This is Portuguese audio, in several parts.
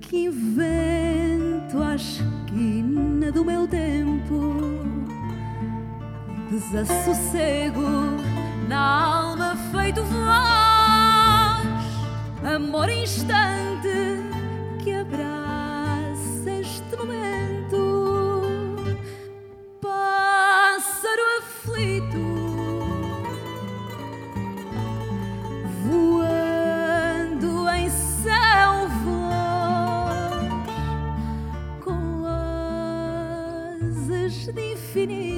que invento à esquina do meu tempo. Desassossego na alma feito voz, amor instante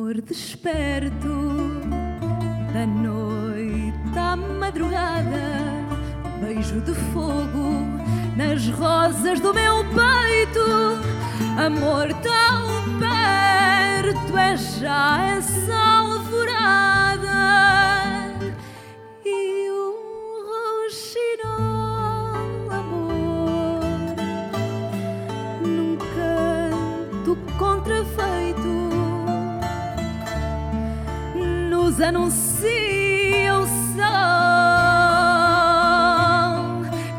Amor desperto da noite à madrugada, beijo de fogo nas rosas do meu peito. Amor tão perto é já essa alvorada nos anuncia o sol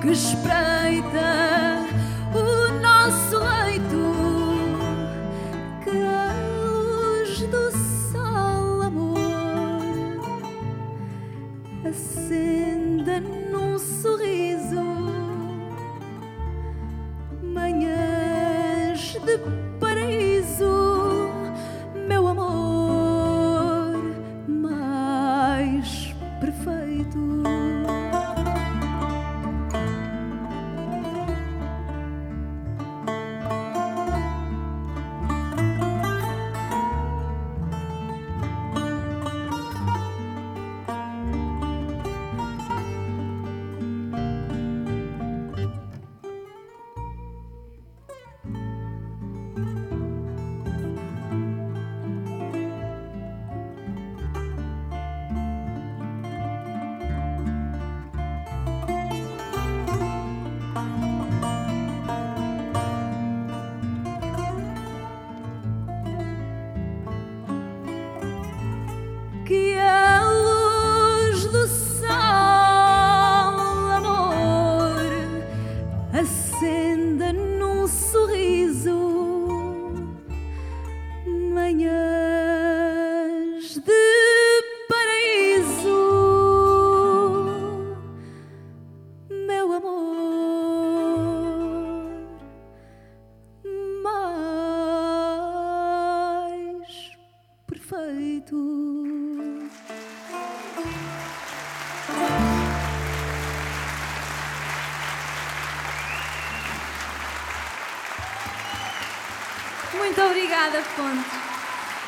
que espreita o nosso leito que a luz do sol, amor, acenda num sorriso acenda num sorriso manhãs de paraíso, meu amor mais perfeito. Muito obrigada, Fontes.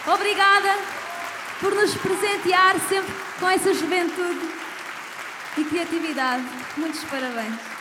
Obrigada por nos presentear sempre com essa juventude e criatividade. Muitos parabéns.